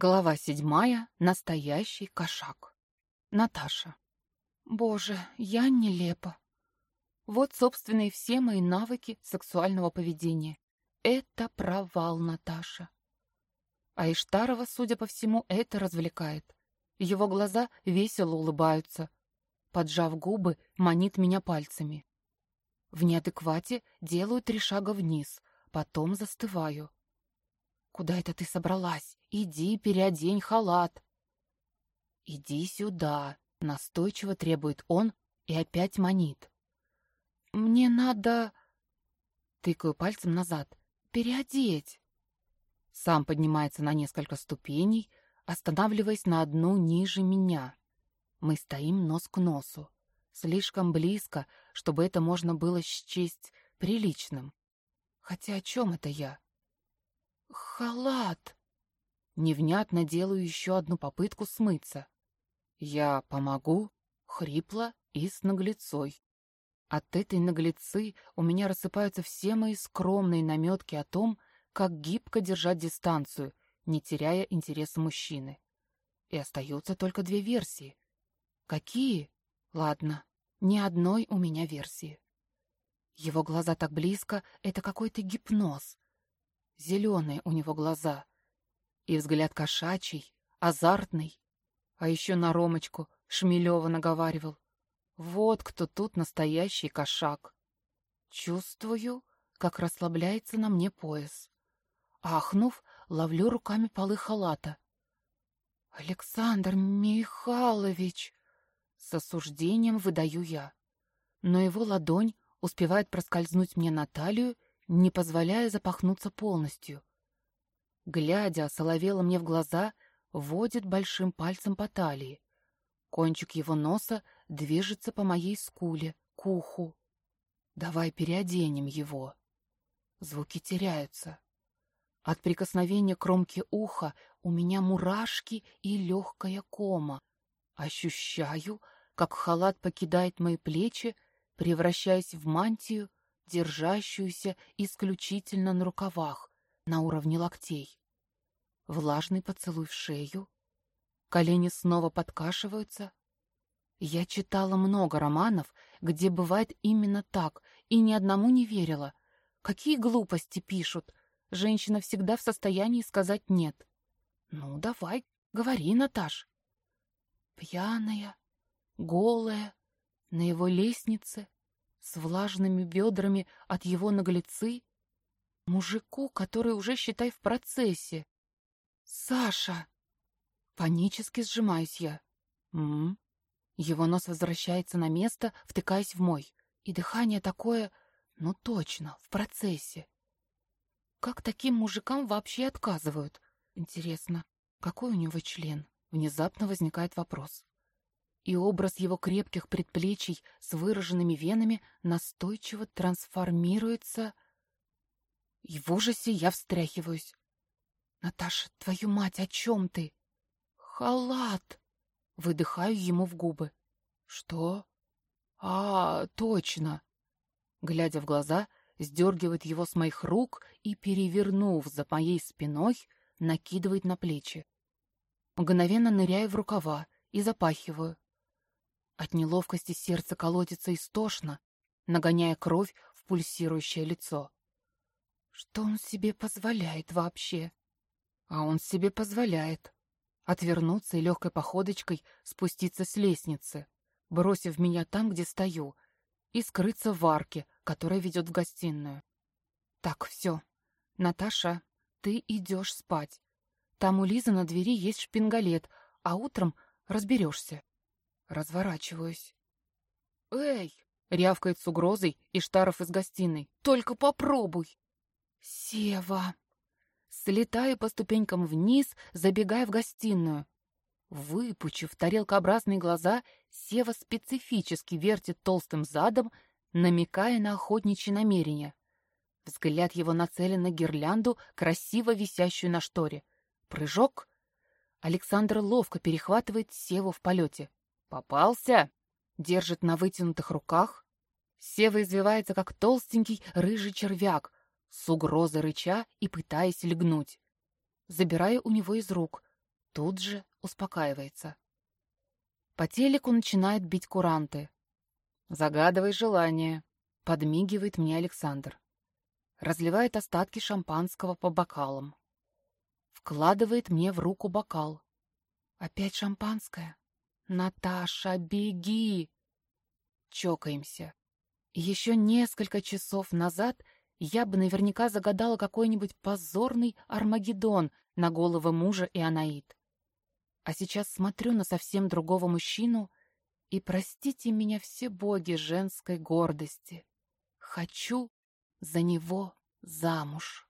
Глава седьмая. Настоящий кошак. Наташа. Боже, я нелепа. Вот, собственно, и все мои навыки сексуального поведения. Это провал, Наташа. А Иштарова, судя по всему, это развлекает. Его глаза весело улыбаются. Поджав губы, манит меня пальцами. В неадеквате делаю три шага вниз, потом застываю. Куда это ты собралась? Иди, переодень халат. Иди сюда, настойчиво требует он и опять манит. Мне надо... Тыкаю пальцем назад. Переодеть. Сам поднимается на несколько ступеней, останавливаясь на одну ниже меня. Мы стоим нос к носу. Слишком близко, чтобы это можно было счесть приличным. Хотя о чем это я? «Халат!» Невнятно делаю еще одну попытку смыться. «Я помогу?» — хрипло и с наглецой. От этой наглецы у меня рассыпаются все мои скромные наметки о том, как гибко держать дистанцию, не теряя интереса мужчины. И остаются только две версии. Какие? Ладно, ни одной у меня версии. Его глаза так близко — это какой-то гипноз. Зеленые у него глаза. И взгляд кошачий, азартный. А еще на Ромочку Шмелева наговаривал. Вот кто тут настоящий кошак. Чувствую, как расслабляется на мне пояс. Ахнув, ловлю руками полы халата. «Александр Михайлович!» С осуждением выдаю я. Но его ладонь успевает проскользнуть мне на талию не позволяя запахнуться полностью. Глядя, соловела мне в глаза, водит большим пальцем по талии. Кончик его носа движется по моей скуле, к уху. Давай переоденем его. Звуки теряются. От прикосновения кромки уха у меня мурашки и легкая кома. Ощущаю, как халат покидает мои плечи, превращаясь в мантию, держащуюся исключительно на рукавах, на уровне локтей. Влажный поцелуй в шею. Колени снова подкашиваются. Я читала много романов, где бывает именно так, и ни одному не верила. Какие глупости пишут. Женщина всегда в состоянии сказать «нет». Ну, давай, говори, Наташ. Пьяная, голая, на его лестнице, с влажными бедрами от его наглецы, мужику, который уже, считай, в процессе. «Саша!» Панически сжимаюсь я. «М, -м, Его нос возвращается на место, втыкаясь в мой. И дыхание такое, ну точно, в процессе. Как таким мужикам вообще отказывают? Интересно, какой у него член? Внезапно возникает вопрос и образ его крепких предплечий с выраженными венами настойчиво трансформируется. И в ужасе я встряхиваюсь. «Наташа, твою мать, о чем ты?» «Халат!» Выдыхаю ему в губы. «Что?» «А, точно!» Глядя в глаза, сдергивает его с моих рук и, перевернув за моей спиной, накидывает на плечи. Мгновенно ныряю в рукава и запахиваю. От неловкости сердце колотится истошно, нагоняя кровь в пульсирующее лицо. Что он себе позволяет вообще? А он себе позволяет. Отвернуться и легкой походочкой спуститься с лестницы, бросив меня там, где стою, и скрыться в арке, которая ведет в гостиную. Так, все. Наташа, ты идешь спать. Там у Лизы на двери есть шпингалет, а утром разберешься. Разворачиваюсь. «Эй!» — рявкает с угрозой Иштаров из гостиной. «Только попробуй!» «Сева!» Слетаю по ступенькам вниз, забегая в гостиную. Выпучив тарелкообразные глаза, Сева специфически вертит толстым задом, намекая на охотничьи намерения. Взгляд его нацелен на гирлянду, красиво висящую на шторе. Прыжок. Александр ловко перехватывает Севу в полете. «Попался?» Держит на вытянутых руках. Сева извивается, как толстенький рыжий червяк, с угрозой рыча и пытаясь легнуть. Забираю у него из рук. тут же успокаивается. По телеку начинает бить куранты. «Загадывай желание», — подмигивает мне Александр. Разливает остатки шампанского по бокалам. Вкладывает мне в руку бокал. Опять шампанское. «Наташа, беги!» Чокаемся. Еще несколько часов назад я бы наверняка загадала какой-нибудь позорный Армагеддон на головы мужа и Анаит. А сейчас смотрю на совсем другого мужчину и, простите меня все боги женской гордости, хочу за него замуж.